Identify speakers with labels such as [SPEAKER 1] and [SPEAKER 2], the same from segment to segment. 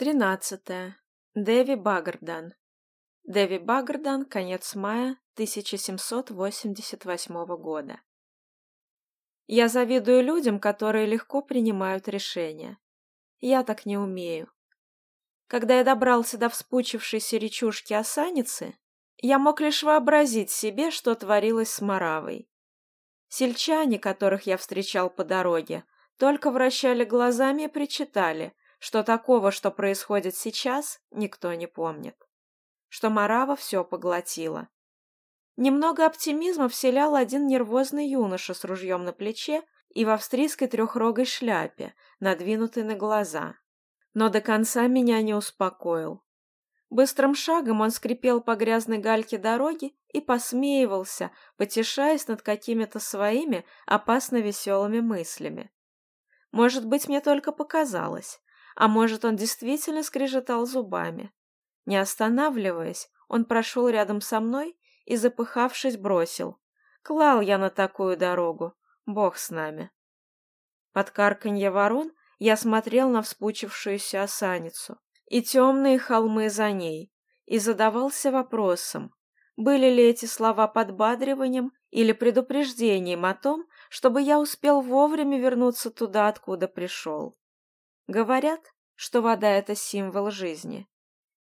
[SPEAKER 1] 13. Дэви Багардан. Дэви Багардан, конец мая 1788 года. Я завидую людям, которые легко принимают решения. Я так не умею. Когда я добрался до вспучившейся речушки Осаницы, я мог лишь вообразить себе, что творилось с Маравой. Сельчане, которых я встречал по дороге, только вращали глазами и причитали – что такого, что происходит сейчас, никто не помнит. Что Марава все поглотила. Немного оптимизма вселял один нервозный юноша с ружьем на плече и в австрийской трехрогой шляпе, надвинутой на глаза. Но до конца меня не успокоил. Быстрым шагом он скрипел по грязной гальке дороги и посмеивался, потешаясь над какими-то своими опасно веселыми мыслями. Может быть, мне только показалось, а может, он действительно скрежетал зубами. Не останавливаясь, он прошел рядом со мной и, запыхавшись, бросил. «Клал я на такую дорогу. Бог с нами». Под карканье ворон я смотрел на вспучившуюся осаницу и темные холмы за ней, и задавался вопросом, были ли эти слова подбадриванием или предупреждением о том, чтобы я успел вовремя вернуться туда, откуда пришел. Говорят, что вода — это символ жизни.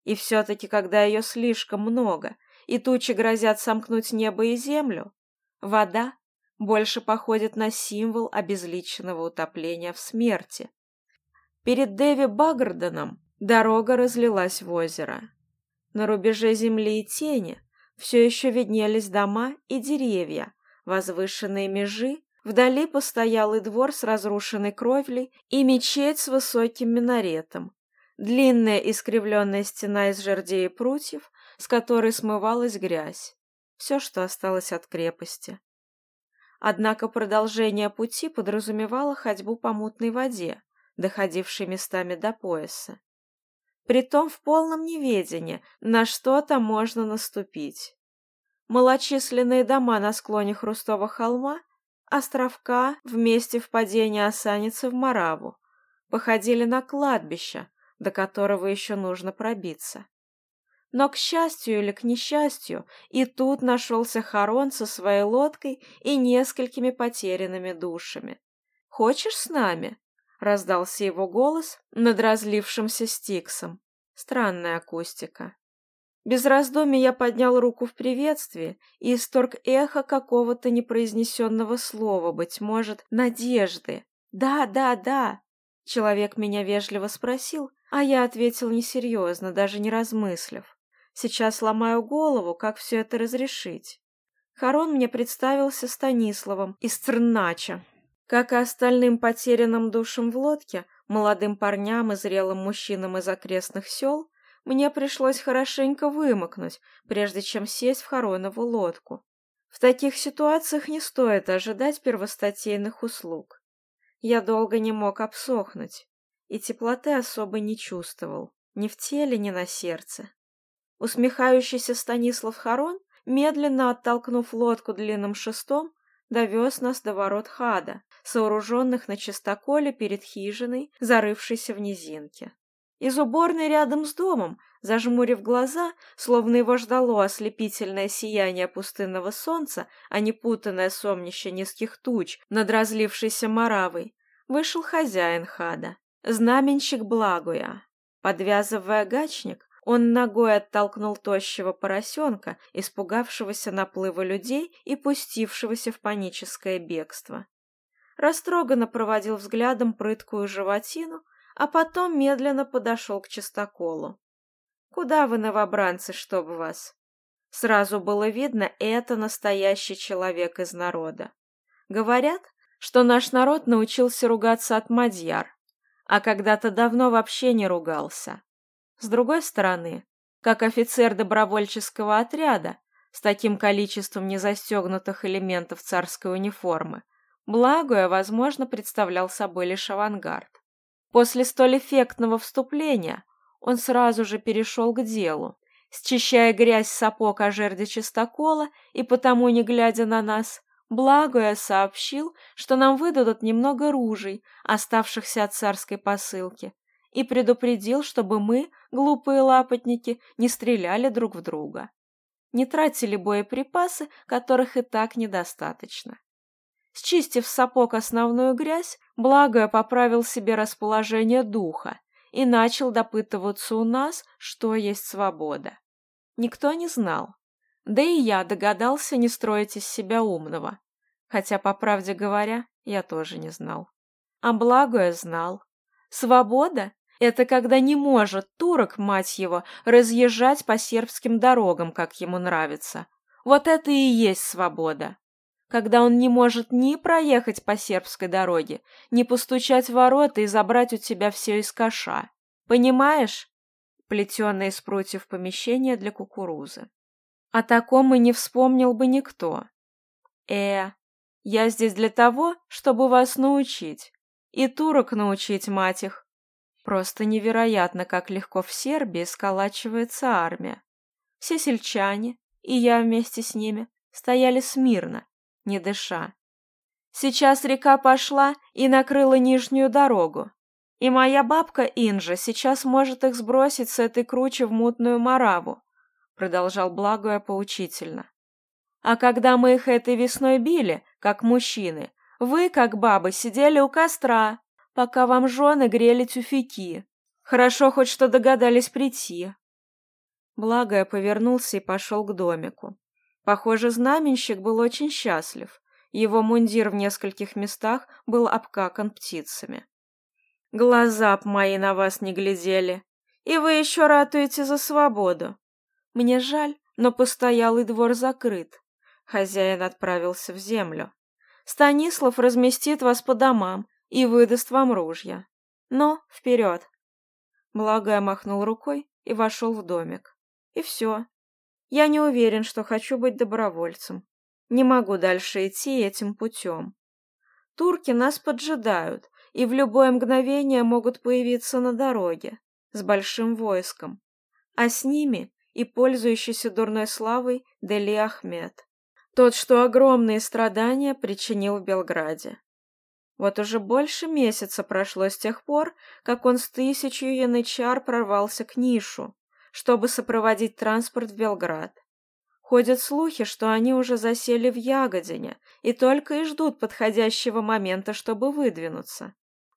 [SPEAKER 1] И все-таки, когда ее слишком много, и тучи грозят сомкнуть небо и землю, вода больше походит на символ обезличенного утопления в смерти. Перед Дэви Баггарденом дорога разлилась в озеро. На рубеже земли и тени все еще виднелись дома и деревья, возвышенные межи Вдали постоялый двор с разрушенной кровлей и мечеть с высоким минаретом, длинная искривленная стена из жердей и прутьев, с которой смывалась грязь, все, что осталось от крепости. Однако продолжение пути подразумевало ходьбу по мутной воде, доходившей местами до пояса. Притом в полном неведении, на что-то можно наступить. Малочисленные дома на склоне Хрустова холма островка вместе впадения осанницы в Мараву, походили на кладбище, до которого еще нужно пробиться. Но, к счастью или к несчастью, и тут нашелся Харон со своей лодкой и несколькими потерянными душами. «Хочешь с нами?» — раздался его голос над разлившимся стиксом. Странная акустика. Безраз доме я поднял руку в приветствии и исторг эхо какого-то непроизнесенного слова, быть может, надежды. «Да, да, да!» Человек меня вежливо спросил, а я ответил несерьезно, даже не размыслив. Сейчас ломаю голову, как все это разрешить. Харон мне представился Станиславом из Црнача. Как и остальным потерянным душам в лодке, молодым парням и зрелым мужчинам из окрестных сел, мне пришлось хорошенько вымокнуть, прежде чем сесть в хоронову лодку. В таких ситуациях не стоит ожидать первостатейных услуг. Я долго не мог обсохнуть, и теплоты особо не чувствовал, ни в теле, ни на сердце. Усмехающийся Станислав Харон, медленно оттолкнув лодку длинным шестом, довез нас до ворот хада, сооруженных на чистоколе перед хижиной, зарывшейся в низинке. Из уборной рядом с домом, зажмурив глаза, словно его ждало ослепительное сияние пустынного солнца, а не путанное сомнище низких туч над разлившейся моравой, вышел хозяин хада, знаменщик Благуя. Подвязывая гачник, он ногой оттолкнул тощего поросенка, испугавшегося наплыва людей и пустившегося в паническое бегство. Растроганно проводил взглядом прыткую животину, а потом медленно подошел к чистоколу. «Куда вы, новобранцы, чтоб вас?» Сразу было видно, это настоящий человек из народа. Говорят, что наш народ научился ругаться от мадьяр, а когда-то давно вообще не ругался. С другой стороны, как офицер добровольческого отряда, с таким количеством незастегнутых элементов царской униформы, Благое, возможно, представлял собой лишь авангард. После столь эффектного вступления он сразу же перешел к делу, счищая грязь сапог о жерде чистокола и потому, не глядя на нас, благо я сообщил, что нам выдадут немного ружей, оставшихся от царской посылки, и предупредил, чтобы мы, глупые лапотники, не стреляли друг в друга. Не тратили боеприпасы, которых и так недостаточно. Счистив сапог основную грязь, Благо, поправил себе расположение духа и начал допытываться у нас, что есть свобода. Никто не знал. Да и я догадался не строить из себя умного. Хотя, по правде говоря, я тоже не знал. А благое знал. Свобода — это когда не может турок, мать его, разъезжать по сербским дорогам, как ему нравится. Вот это и есть свобода когда он не может ни проехать по сербской дороге, ни постучать в ворота и забрать у тебя все из каша. Понимаешь? Плетеные из прутьев помещение для кукурузы. О таком и не вспомнил бы никто. Э, я здесь для того, чтобы вас научить. И турок научить, мать их. Просто невероятно, как легко в Сербии сколачивается армия. Все сельчане, и я вместе с ними, стояли смирно, не дыша. Сейчас река пошла и накрыла нижнюю дорогу. И моя бабка Инжа сейчас может их сбросить с этой кручи в мутную мараву, продолжал Благое поучительно. А когда мы их этой весной били, как мужчины, вы, как бабы, сидели у костра, пока вам жены грели тюфяки. Хорошо хоть что догадались прийти. Благое повернулся и пошел к домику. Похоже, знаменщик был очень счастлив. Его мундир в нескольких местах был обкакан птицами. «Глаза б мои на вас не глядели. И вы еще ратуете за свободу. Мне жаль, но постоялый двор закрыт. Хозяин отправился в землю. Станислав разместит вас по домам и выдаст вам ружья. Но вперед!» Благая махнул рукой и вошел в домик. И все, Я не уверен, что хочу быть добровольцем. Не могу дальше идти этим путем. Турки нас поджидают и в любое мгновение могут появиться на дороге с большим войском. А с ними и пользующийся дурной славой Дели Ахмед. Тот, что огромные страдания причинил в Белграде. Вот уже больше месяца прошло с тех пор, как он с тысячью янычар прорвался к Нишу, чтобы сопроводить транспорт в Белград. Ходят слухи, что они уже засели в Ягодине и только и ждут подходящего момента, чтобы выдвинуться.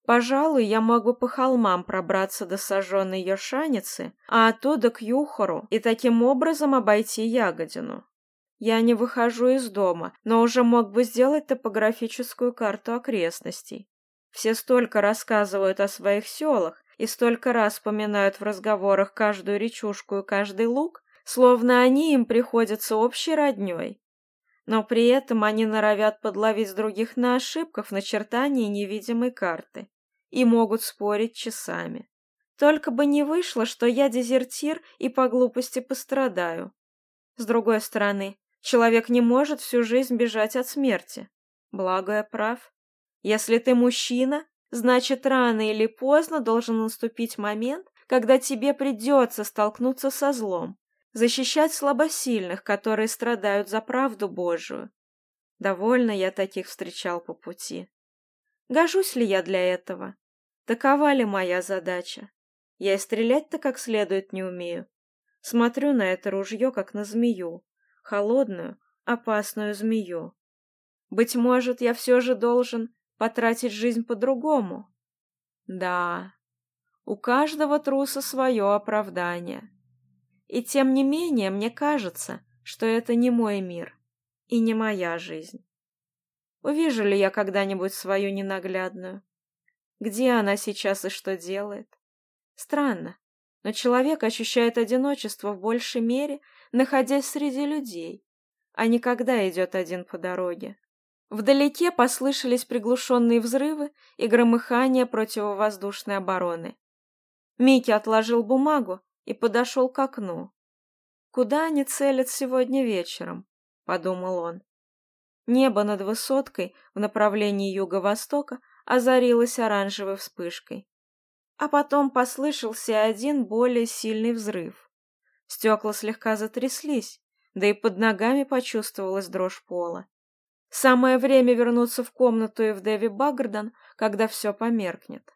[SPEAKER 1] Пожалуй, я могу по холмам пробраться до сожженной Ершаницы, а оттуда к Юхору и таким образом обойти Ягодину. Я не выхожу из дома, но уже мог бы сделать топографическую карту окрестностей. Все столько рассказывают о своих селах, и столько раз вспоминают в разговорах каждую речушку и каждый луг, словно они им приходятся общей роднёй. Но при этом они норовят подловить других на ошибках в начертании невидимой карты и могут спорить часами. Только бы не вышло, что я дезертир и по глупости пострадаю. С другой стороны, человек не может всю жизнь бежать от смерти. Благо я прав. Если ты мужчина, Значит, рано или поздно должен наступить момент, когда тебе придется столкнуться со злом, защищать слабосильных, которые страдают за правду Божию. Довольно я таких встречал по пути. Гожусь ли я для этого? Такова ли моя задача? Я и стрелять-то как следует не умею. Смотрю на это ружье, как на змею. Холодную, опасную змею. Быть может, я все же должен потратить жизнь по-другому. Да, у каждого труса свое оправдание. И тем не менее, мне кажется, что это не мой мир и не моя жизнь. Увижу ли я когда-нибудь свою ненаглядную? Где она сейчас и что делает? Странно, но человек ощущает одиночество в большей мере, находясь среди людей, а не когда идет один по дороге. Вдалеке послышались приглушенные взрывы и громыхание противовоздушной обороны. Микки отложил бумагу и подошел к окну. «Куда они целят сегодня вечером?» — подумал он. Небо над высоткой в направлении юго-востока озарилось оранжевой вспышкой. А потом послышался один более сильный взрыв. Стекла слегка затряслись, да и под ногами почувствовалась дрожь пола. Самое время вернуться в комнату и в Дэви Багрден, когда все померкнет.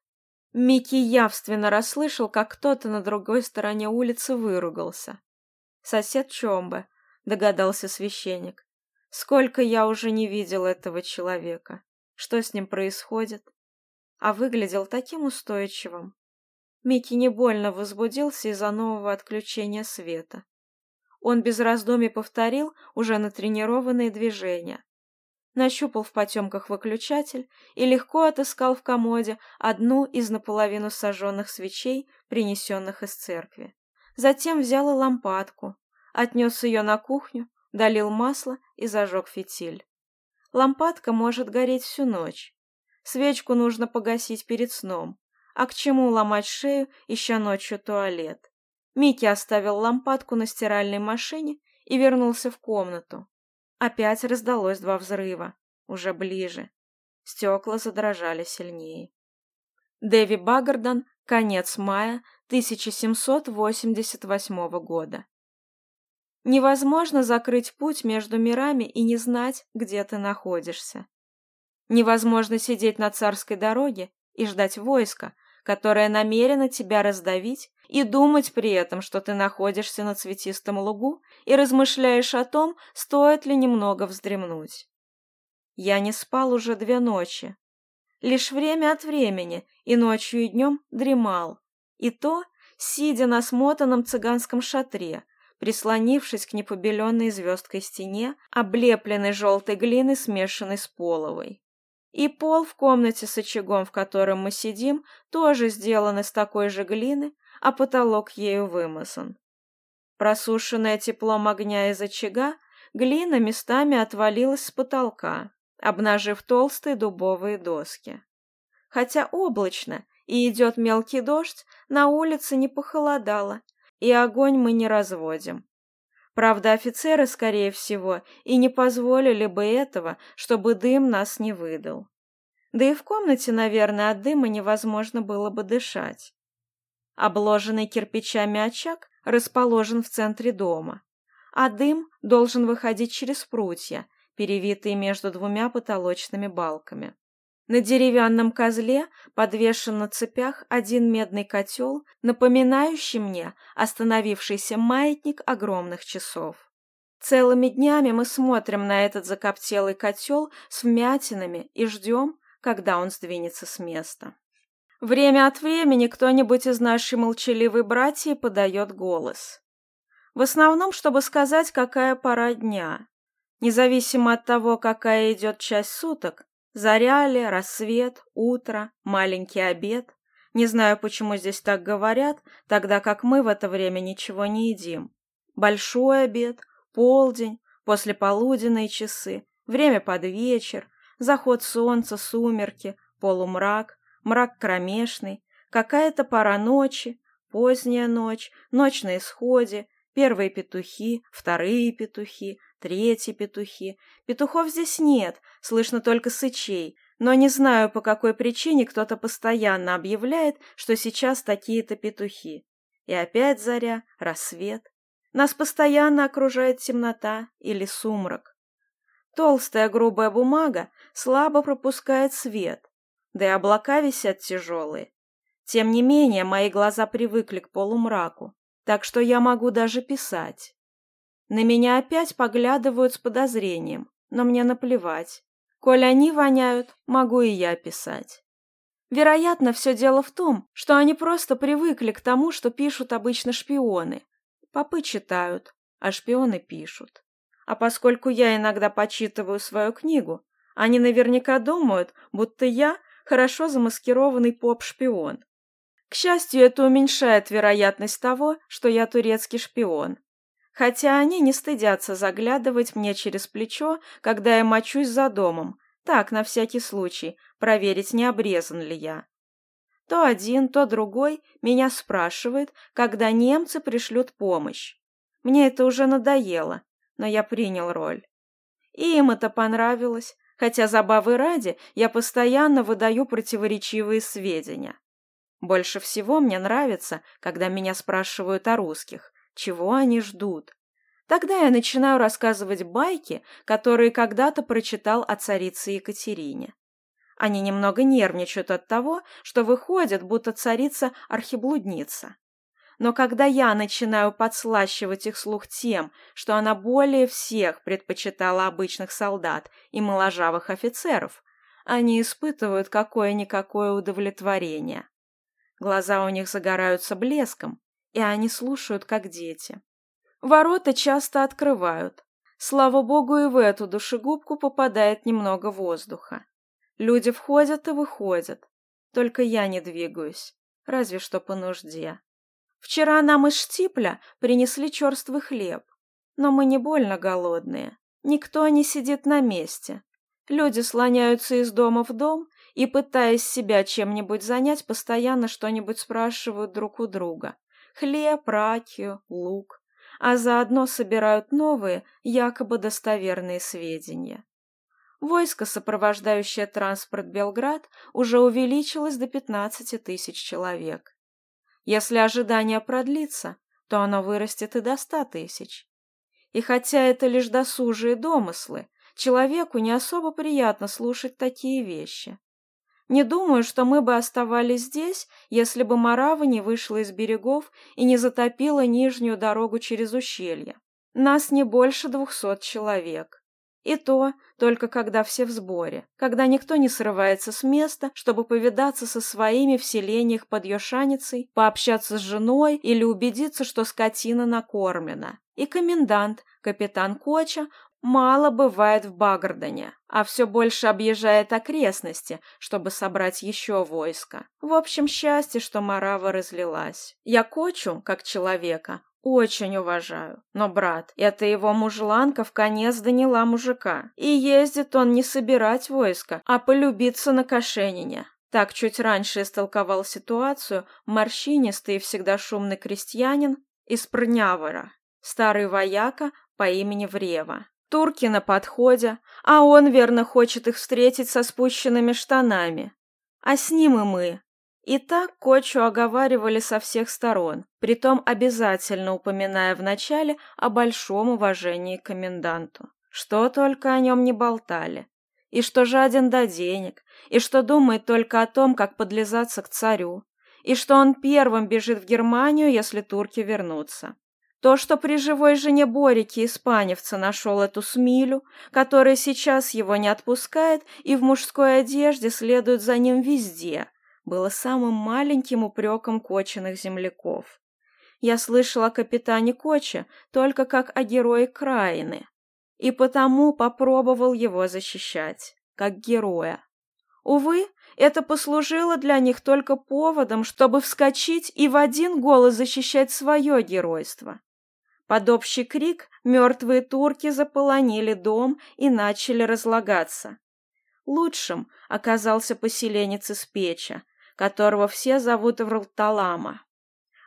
[SPEAKER 1] Микки явственно расслышал, как кто-то на другой стороне улицы выругался. «Сосед Чомбе», — догадался священник. «Сколько я уже не видел этого человека. Что с ним происходит?» А выглядел таким устойчивым. Микки не больно возбудился из-за нового отключения света. Он без раздумий повторил уже натренированные движения, нащупал в потемках выключатель и легко отыскал в комоде одну из наполовину сожженных свечей, принесенных из церкви. Затем взял и лампадку, отнес ее на кухню, долил масло и зажег фитиль. Лампадка может гореть всю ночь. Свечку нужно погасить перед сном. А к чему ломать шею, ища ночью туалет? Микки оставил лампадку на стиральной машине и вернулся в комнату опять раздалось два взрыва, уже ближе. Стекла задрожали сильнее. Дэви Баггарден, конец мая 1788 года. Невозможно закрыть путь между мирами и не знать, где ты находишься. Невозможно сидеть на царской дороге и ждать войска, которое намерено тебя раздавить и думать при этом, что ты находишься на цветистом лугу и размышляешь о том, стоит ли немного вздремнуть. Я не спал уже две ночи. Лишь время от времени и ночью и днем дремал. И то, сидя на смотанном цыганском шатре, прислонившись к непобеленной звездкой стене, облепленной желтой глиной, смешанной с половой. И пол в комнате с очагом, в котором мы сидим, тоже сделан из такой же глины, а потолок ею вымазан. Просушенная теплом огня из очага, глина местами отвалилась с потолка, обнажив толстые дубовые доски. Хотя облачно и идет мелкий дождь, на улице не похолодало, и огонь мы не разводим. Правда, офицеры, скорее всего, и не позволили бы этого, чтобы дым нас не выдал. Да и в комнате, наверное, от дыма невозможно было бы дышать. Обложенный кирпичами очаг расположен в центре дома, а дым должен выходить через прутья, перевитые между двумя потолочными балками. На деревянном козле подвешен на цепях один медный котел, напоминающий мне остановившийся маятник огромных часов. Целыми днями мы смотрим на этот закоптелый котел с вмятинами и ждем, когда он сдвинется с места. Время от времени кто-нибудь из нашей молчаливой братьи подает голос. В основном, чтобы сказать, какая пора дня. Независимо от того, какая идет часть суток, заря ли, рассвет, утро, маленький обед. Не знаю, почему здесь так говорят, тогда как мы в это время ничего не едим. Большой обед, полдень, послеполуденные часы, время под вечер, заход солнца, сумерки, полумрак, мрак кромешный, какая-то пора ночи, поздняя ночь, ночь на исходе, первые петухи, вторые петухи, третьи петухи. Петухов здесь нет, слышно только сычей, но не знаю, по какой причине кто-то постоянно объявляет, что сейчас такие-то петухи. И опять заря, рассвет. Нас постоянно окружает темнота или сумрак. Толстая грубая бумага слабо пропускает свет, да и облака висят тяжелые. Тем не менее, мои глаза привыкли к полумраку, так что я могу даже писать. На меня опять поглядывают с подозрением, но мне наплевать. Коль они воняют, могу и я писать. Вероятно, все дело в том, что они просто привыкли к тому, что пишут обычно шпионы. Попы читают, а шпионы пишут. А поскольку я иногда почитываю свою книгу, они наверняка думают, будто я хорошо замаскированный поп-шпион. К счастью, это уменьшает вероятность того, что я турецкий шпион. Хотя они не стыдятся заглядывать мне через плечо, когда я мочусь за домом, так, на всякий случай, проверить, не обрезан ли я. То один, то другой меня спрашивает, когда немцы пришлют помощь. Мне это уже надоело, но я принял роль. И им это понравилось, хотя забавы ради я постоянно выдаю противоречивые сведения. Больше всего мне нравится, когда меня спрашивают о русских, чего они ждут. Тогда я начинаю рассказывать байки, которые когда-то прочитал о царице Екатерине. Они немного нервничают от того, что выходит, будто царица архиблудница. Но когда я начинаю подслащивать их слух тем, что она более всех предпочитала обычных солдат и моложавых офицеров, они испытывают какое-никакое удовлетворение. Глаза у них загораются блеском, и они слушают, как дети. Ворота часто открывают. Слава богу, и в эту душегубку попадает немного воздуха. Люди входят и выходят. Только я не двигаюсь, разве что по нужде. Вчера нам из Штипля принесли черствый хлеб, но мы не больно голодные. Никто не сидит на месте. Люди слоняются из дома в дом и, пытаясь себя чем-нибудь занять, постоянно что-нибудь спрашивают друг у друга. Хлеб, ракию, лук. А заодно собирают новые, якобы достоверные сведения. Войско, сопровождающее транспорт Белград, уже увеличилось до 15 тысяч человек. Если ожидание продлится, то оно вырастет и до ста тысяч. И хотя это лишь досужие домыслы, человеку не особо приятно слушать такие вещи. Не думаю, что мы бы оставались здесь, если бы Марава не вышла из берегов и не затопила нижнюю дорогу через ущелье. Нас не больше двухсот человек. И то только когда все в сборе, когда никто не срывается с места, чтобы повидаться со своими в селениях под Йошаницей, пообщаться с женой или убедиться, что скотина накормлена. И комендант, капитан Коча, мало бывает в Багардане, а все больше объезжает окрестности, чтобы собрать еще войско. В общем, счастье, что Марава разлилась. Я Кочу, как человека, очень уважаю. Но, брат, это его мужланка в конец доняла мужика. И ездит он не собирать войско, а полюбиться на Кошенине. Так чуть раньше истолковал ситуацию морщинистый и всегда шумный крестьянин из Прнявора, старый вояка по имени Врева. Турки на подходе, а он верно хочет их встретить со спущенными штанами. А с ним и мы, и так Кочу оговаривали со всех сторон, притом обязательно упоминая вначале о большом уважении к коменданту. Что только о нем не болтали. И что жаден до денег, и что думает только о том, как подлизаться к царю, и что он первым бежит в Германию, если турки вернутся. То, что при живой жене Борики испаневца нашел эту Смилю, которая сейчас его не отпускает и в мужской одежде следует за ним везде – было самым маленьким упреком коченных земляков. Я слышала о капитане Коче только как о герое Краины, и потому попробовал его защищать, как героя. Увы, это послужило для них только поводом, чтобы вскочить и в один голос защищать свое геройство. Под общий крик мертвые турки заполонили дом и начали разлагаться. Лучшим оказался поселенец из Печа, которого все зовут Вралталама.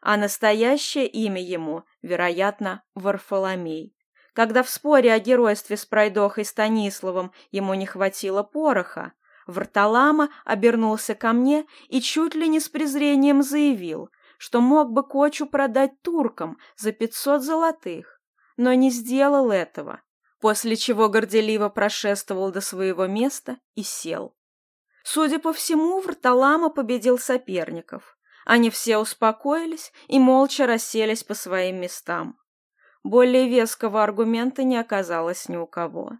[SPEAKER 1] А настоящее имя ему, вероятно, Варфоломей. Когда в споре о геройстве с Пройдохой Станиславом ему не хватило пороха, Варталама обернулся ко мне и чуть ли не с презрением заявил, что мог бы кочу продать туркам за пятьсот золотых, но не сделал этого, после чего горделиво прошествовал до своего места и сел. Судя по всему, Варталама победил соперников. Они все успокоились и молча расселись по своим местам. Более веского аргумента не оказалось ни у кого.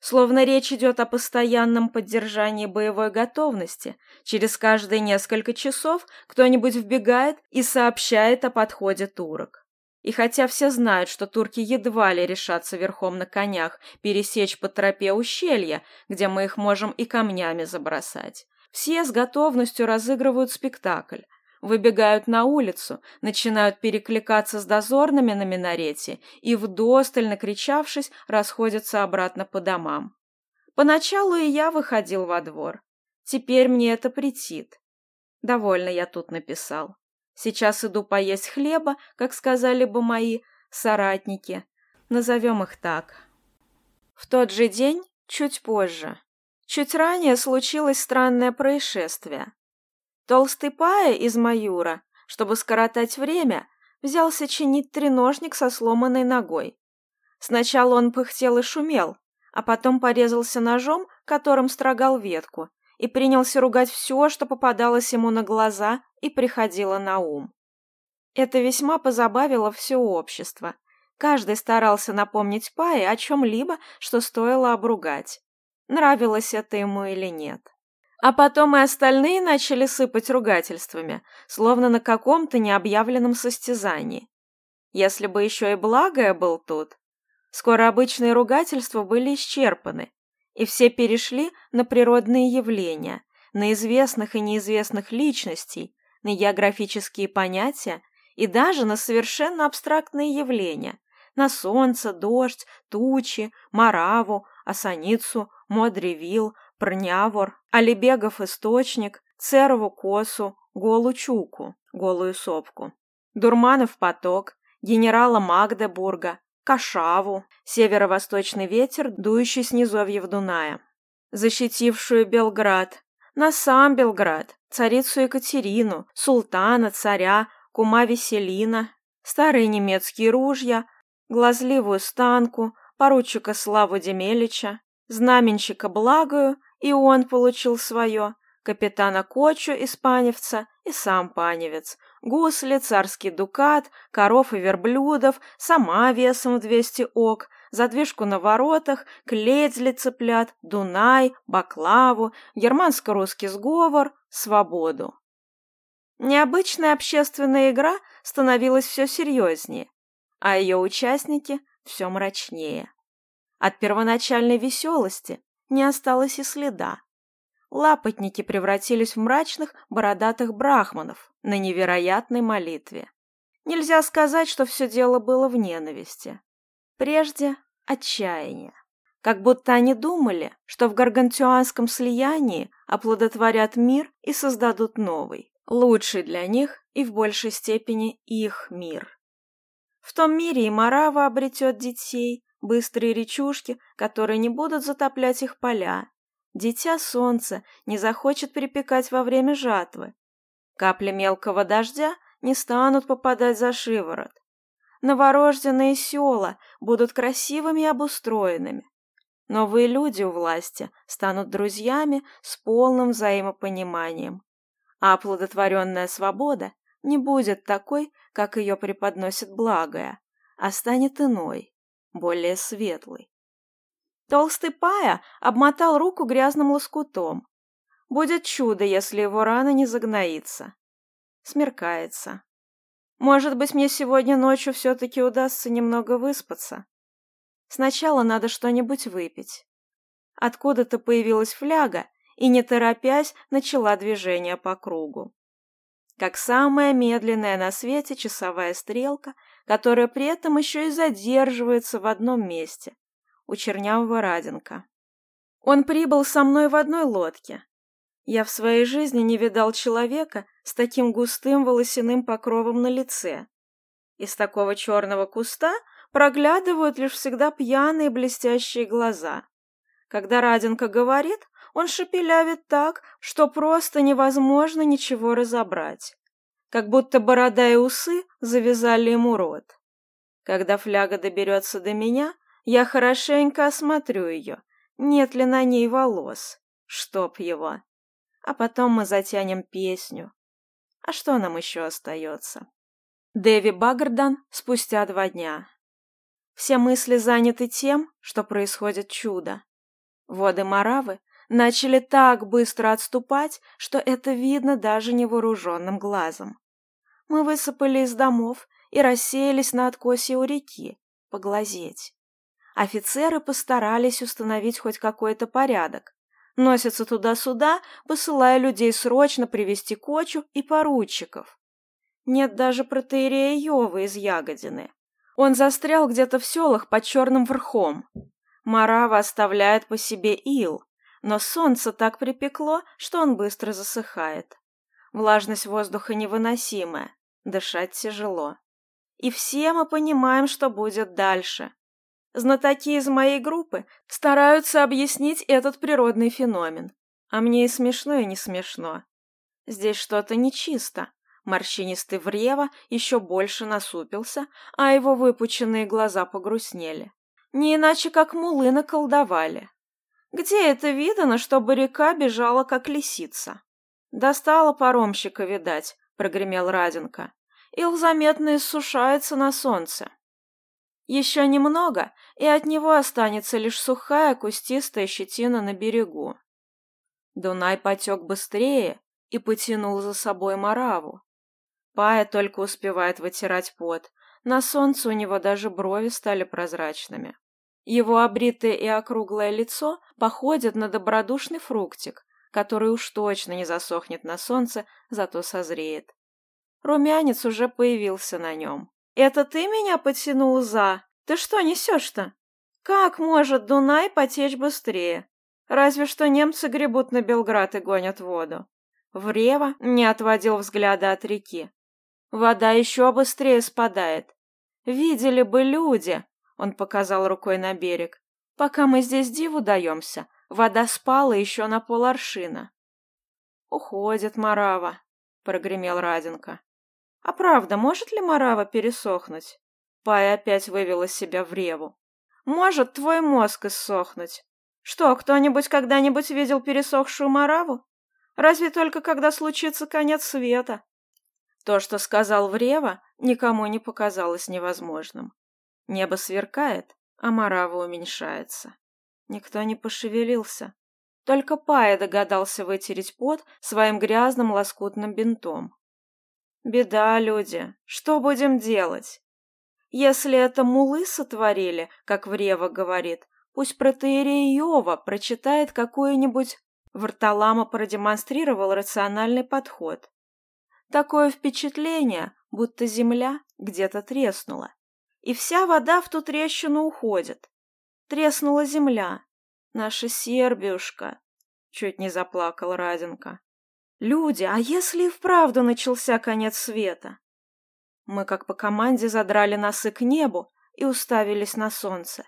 [SPEAKER 1] Словно речь идет о постоянном поддержании боевой готовности, через каждые несколько часов кто-нибудь вбегает и сообщает о подходе турок. И хотя все знают, что турки едва ли решатся верхом на конях пересечь по тропе ущелья, где мы их можем и камнями забросать, все с готовностью разыгрывают спектакль. Выбегают на улицу, начинают перекликаться с дозорными на минарете и, вдосталь накричавшись, расходятся обратно по домам. Поначалу и я выходил во двор. Теперь мне это претит. Довольно я тут написал. Сейчас иду поесть хлеба, как сказали бы мои соратники. Назовем их так. В тот же день, чуть позже, чуть ранее случилось странное происшествие. Толстый Пая из майора, чтобы скоротать время, взялся чинить треножник со сломанной ногой. Сначала он пыхтел и шумел, а потом порезался ножом, которым строгал ветку, и принялся ругать все, что попадалось ему на глаза и приходило на ум. Это весьма позабавило все общество. Каждый старался напомнить Пае о чем-либо, что стоило обругать. Нравилось это ему или нет. А потом и остальные начали сыпать ругательствами, словно на каком-то необъявленном состязании. Если бы еще и благое был тут. Скоро обычные ругательства были исчерпаны, и все перешли на природные явления, на известных и неизвестных личностей, на географические понятия и даже на совершенно абстрактные явления, на солнце, дождь, тучи, мараву, осаницу, модревил, прнявор, алибегов источник, церову косу, голучуку, голую сопку, дурманов поток, генерала Магдебурга, Кашаву, северо-восточный ветер, дующий с низовьев Дуная. Защитившую Белград, на сам Белград, царицу Екатерину, султана, царя, кума Веселина, старые немецкие ружья, глазливую станку, поручика Славу Демелича, знаменщика Благою, и он получил свое, капитана Кочу, испаневца, из Паневца и сам Паневец, гусли, царский дукат, коров и верблюдов, сама весом в двести ок, задвижку на воротах, клеть для цыплят, Дунай, баклаву, германско-русский сговор, свободу. Необычная общественная игра становилась все серьезнее, а ее участники все мрачнее. От первоначальной веселости не осталось и следа. лапотники превратились в мрачных бородатых брахманов на невероятной молитве. Нельзя сказать, что все дело было в ненависти. Прежде отчаяние. Как будто они думали, что в гаргантюанском слиянии оплодотворят мир и создадут новый, лучший для них и в большей степени их мир. В том мире и Марава обретет детей, быстрые речушки, которые не будут затоплять их поля, Дитя солнца не захочет припекать во время жатвы. Капли мелкого дождя не станут попадать за шиворот. Новорожденные села будут красивыми и обустроенными. Новые люди у власти станут друзьями с полным взаимопониманием. А оплодотворенная свобода не будет такой, как ее преподносит благое, а станет иной, более светлой толстый Пая обмотал руку грязным лоскутом. Будет чудо, если его рана не загноится. Смеркается. Может быть, мне сегодня ночью все-таки удастся немного выспаться. Сначала надо что-нибудь выпить. Откуда-то появилась фляга, и, не торопясь, начала движение по кругу. Как самая медленная на свете часовая стрелка, которая при этом еще и задерживается в одном месте, у чернявого Раденко. Он прибыл со мной в одной лодке. Я в своей жизни не видал человека с таким густым волосяным покровом на лице. Из такого черного куста проглядывают лишь всегда пьяные блестящие глаза. Когда Раденко говорит, он шепелявит так, что просто невозможно ничего разобрать. Как будто борода и усы завязали ему рот. Когда фляга доберется до меня, я хорошенько осмотрю ее, нет ли на ней волос, чтоб его. А потом мы затянем песню. А что нам еще остается? Дэви Баггардан спустя два дня. Все мысли заняты тем, что происходит чудо. Воды Маравы начали так быстро отступать, что это видно даже невооруженным глазом. Мы высыпали из домов и рассеялись на откосе у реки, поглазеть офицеры постарались установить хоть какой-то порядок. Носятся туда-сюда, посылая людей срочно привести кочу и поручиков. Нет даже протеерея Йовы из Ягодины. Он застрял где-то в селах под черным верхом. Марава оставляет по себе ил, но солнце так припекло, что он быстро засыхает. Влажность воздуха невыносимая, дышать тяжело. И все мы понимаем, что будет дальше. Знатоки из моей группы стараются объяснить этот природный феномен. А мне и смешно, и не смешно. Здесь что-то нечисто. Морщинистый Врева еще больше насупился, а его выпученные глаза погрустнели. Не иначе, как мулы наколдовали. Где это видано, чтобы река бежала, как лисица? Достала паромщика, видать, прогремел Раденко. Ил заметно иссушается на солнце. Ещё немного, и от него останется лишь сухая кустистая щетина на берегу. Дунай потёк быстрее и потянул за собой Мараву. Пая только успевает вытирать пот, на солнце у него даже брови стали прозрачными. Его обритое и округлое лицо походит на добродушный фруктик, который уж точно не засохнет на солнце, зато созреет. Румянец уже появился на нём. «Это ты меня потянул за? Ты что несешь-то? Как может Дунай потечь быстрее? Разве что немцы гребут на Белград и гонят воду». Врева не отводил взгляда от реки. Вода еще быстрее спадает. Видели бы люди, он показал рукой на берег. Пока мы здесь диву даемся, вода спала еще на поларшина. Уходит Марава, прогремел Раденко. А правда, может ли Марава пересохнуть? Пай опять вывела себя в реву. Может твой мозг иссохнуть. Что, кто-нибудь когда-нибудь видел пересохшую Мараву? Разве только когда случится конец света. То, что сказал Врева, никому не показалось невозможным. Небо сверкает, а Марава уменьшается. Никто не пошевелился. Только Пая догадался вытереть пот своим грязным лоскутным бинтом. Беда, люди. Что будем делать? Если это мулы сотворили, как Врева говорит, пусть протеерей Йова прочитает какую-нибудь... Варталама продемонстрировал рациональный подход. Такое впечатление, будто земля где-то треснула. И вся вода в ту трещину уходит. Треснула земля. Наша Сербюшка. Чуть не заплакал Раденко. Люди, а если и вправду начался конец света? Мы как по команде задрали носы к небу и уставились на солнце.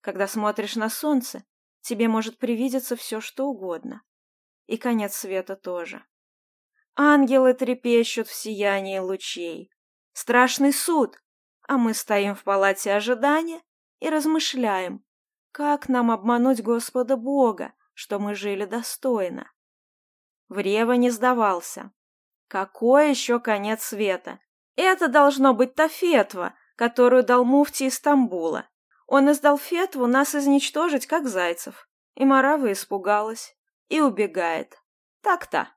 [SPEAKER 1] Когда смотришь на солнце, тебе может привидеться все, что угодно. И конец света тоже. Ангелы трепещут в сиянии лучей. Страшный суд! А мы стоим в палате ожидания и размышляем, как нам обмануть Господа Бога, что мы жили достойно. Врева не сдавался. Какой еще конец света? Это должно быть та фетва, которую дал муфти из Стамбула. Он издал фетву нас изничтожить, как зайцев. И Марава испугалась. И убегает. Так-то.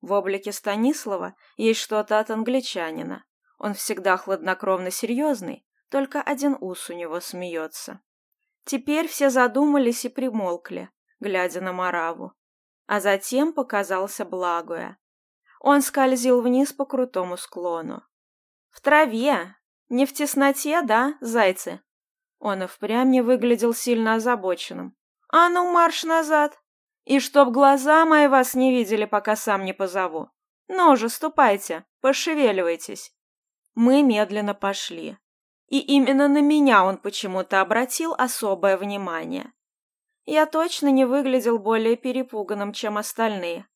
[SPEAKER 1] В облике Станислава есть что-то от англичанина. Он всегда хладнокровно серьезный, только один ус у него смеется. Теперь все задумались и примолкли, глядя на Мараву а затем показался Благоя. Он скользил вниз по крутому склону. «В траве! Не в тесноте, да, зайцы?» Он и впрямь не выглядел сильно озабоченным. «А ну, марш назад! И чтоб глаза мои вас не видели, пока сам не позову! Ну же, ступайте, пошевеливайтесь!» Мы медленно пошли. И именно на меня он почему-то обратил особое внимание я точно не выглядел более перепуганным, чем остальные.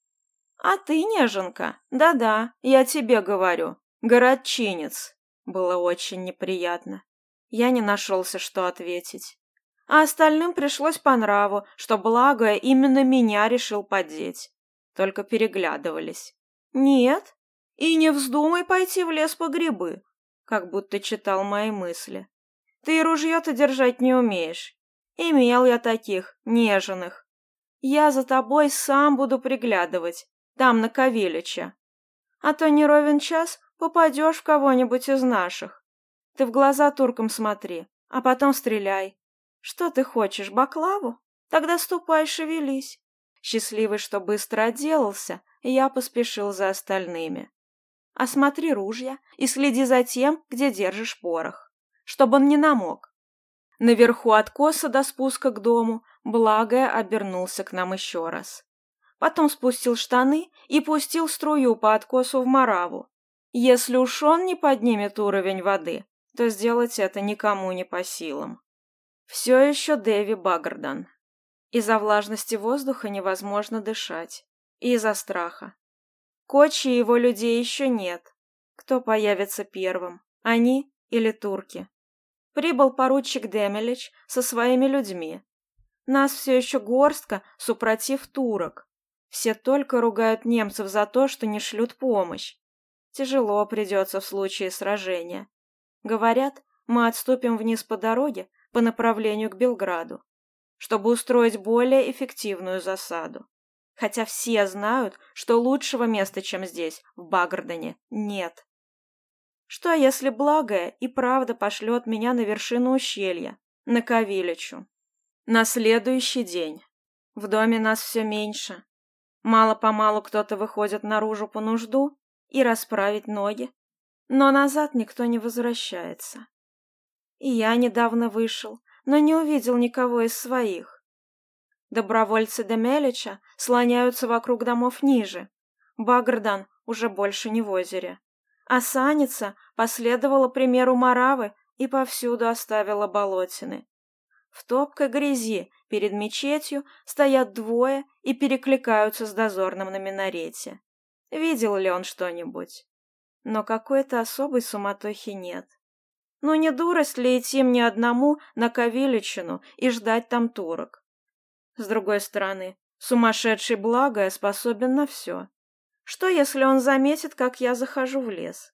[SPEAKER 1] «А ты, неженка, да-да, я тебе говорю, городчинец». Было очень неприятно. Я не нашелся, что ответить. А остальным пришлось по нраву, что благо именно меня решил подеть. Только переглядывались. «Нет, и не вздумай пойти в лес по грибы», как будто читал мои мысли. «Ты ружье-то держать не умеешь, Имел я таких, нежных. Я за тобой сам буду приглядывать, там на Кавелича. А то не ровен час попадешь в кого-нибудь из наших. Ты в глаза туркам смотри, а потом стреляй. Что ты хочешь, баклаву? Тогда ступай, шевелись. Счастливый, что быстро отделался, я поспешил за остальными. Осмотри ружья и следи за тем, где держишь порох, чтобы он не намок. Наверху откоса до спуска к дому благое обернулся к нам еще раз. Потом спустил штаны и пустил струю по откосу в Мараву. Если уж он не поднимет уровень воды, то сделать это никому не по силам. Все еще Дэви Багардан. Из-за влажности воздуха невозможно дышать. И из-за страха. Кочи его людей еще нет. Кто появится первым? Они или турки? прибыл поручик Демелич со своими людьми. Нас все еще горстка, супротив турок. Все только ругают немцев за то, что не шлют помощь. Тяжело придется в случае сражения. Говорят, мы отступим вниз по дороге по направлению к Белграду, чтобы устроить более эффективную засаду. Хотя все знают, что лучшего места, чем здесь, в Багардоне, нет. Что, если благое и правда пошлет меня на вершину ущелья, на Кавиличу? На следующий день. В доме нас все меньше. Мало-помалу кто-то выходит наружу по нужду и расправить ноги. Но назад никто не возвращается. И я недавно вышел, но не увидел никого из своих. Добровольцы Демелича слоняются вокруг домов ниже. Багрдан уже больше не в озере. Осаница последовала примеру Маравы и повсюду оставила болотины. В топкой грязи перед мечетью стоят двое и перекликаются с дозорным на минарете. Видел ли он что-нибудь? Но какой-то особой суматохи нет. Ну не дурость ли идти мне одному на Кавиличину и ждать там турок? С другой стороны, сумасшедший благое способен на все. Что, если он заметит, как я захожу в лес?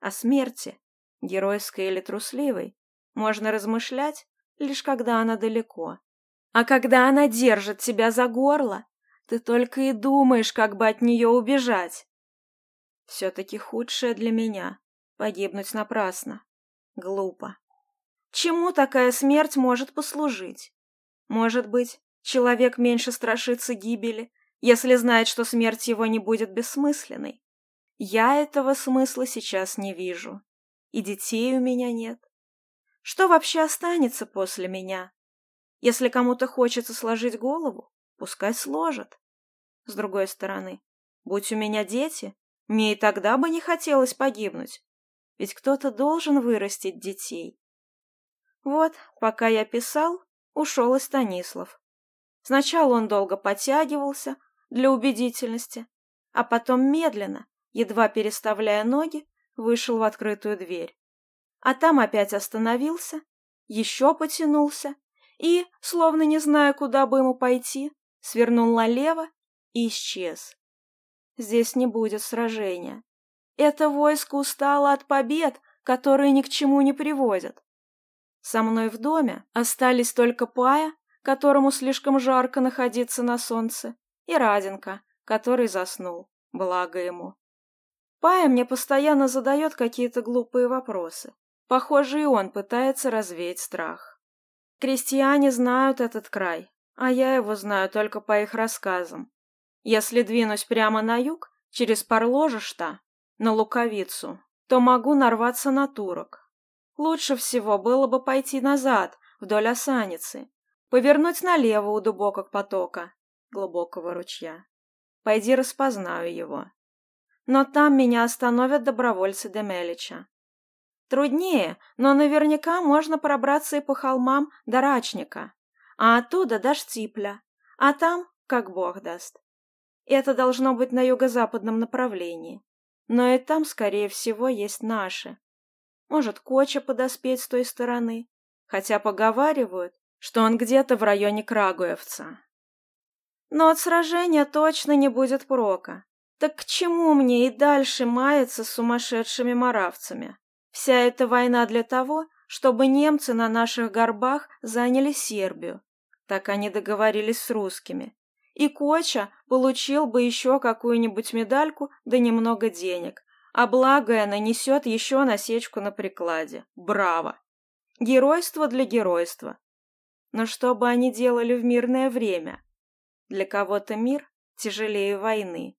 [SPEAKER 1] О смерти, геройской или трусливой, можно размышлять, лишь когда она далеко. А когда она держит тебя за горло, ты только и думаешь, как бы от нее убежать. Все-таки худшее для меня — погибнуть напрасно. Глупо. Чему такая смерть может послужить? Может быть, человек меньше страшится гибели, если знает, что смерть его не будет бессмысленной. Я этого смысла сейчас не вижу. И детей у меня нет. Что вообще останется после меня? Если кому-то хочется сложить голову, пускай сложат. С другой стороны, будь у меня дети, мне и тогда бы не хотелось погибнуть. Ведь кто-то должен вырастить детей. Вот, пока я писал, ушел и Станислав. Сначала он долго потягивался, подтягивался для убедительности, а потом медленно, едва переставляя ноги, вышел в открытую дверь. А там опять остановился, еще потянулся и, словно не зная, куда бы ему пойти, свернул налево и исчез. Здесь не будет сражения. Это войско устало от побед, которые ни к чему не приводят. Со мной в доме остались только Пая, которому слишком жарко находиться на солнце, и Радинка, который заснул, благо ему. Пая мне постоянно задает какие-то глупые вопросы. Похоже, и он пытается развеять страх. Крестьяне знают этот край, а я его знаю только по их рассказам. Если двинусь прямо на юг, через Порложишта, на Луковицу, то могу нарваться на турок. Лучше всего было бы пойти назад, вдоль Осаницы, повернуть налево у дубокок потока глубокого ручья. Пойди распознаю его. Но там меня остановят добровольцы Демелича. Труднее, но наверняка можно пробраться и по холмам до Рачника, а оттуда до Штипля, а там, как бог даст. Это должно быть на юго-западном направлении. Но и там, скорее всего, есть наши. Может, Коча подоспеть с той стороны. Хотя поговаривают, что он где-то в районе Крагуевца. Но от сражения точно не будет прока. Так к чему мне и дальше маяться с сумасшедшими маравцами? Вся эта война для того, чтобы немцы на наших горбах заняли Сербию. Так они договорились с русскими и Коча получил бы еще какую-нибудь медальку да немного денег, а благое нанесет еще насечку на прикладе. Браво! Геройство для геройства. Но что бы они делали в мирное время? Для кого-то мир тяжелее войны.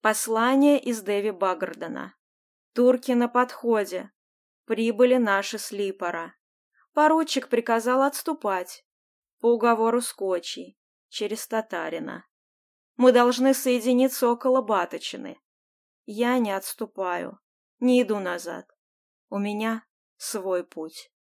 [SPEAKER 1] Послание из Дэви Баггардена. Турки на подходе. Прибыли наши с Липора. Поручик приказал отступать. По уговору скотчей. Через татарина. Мы должны соединиться около Баточины. Я не отступаю. Не иду назад. У меня свой путь.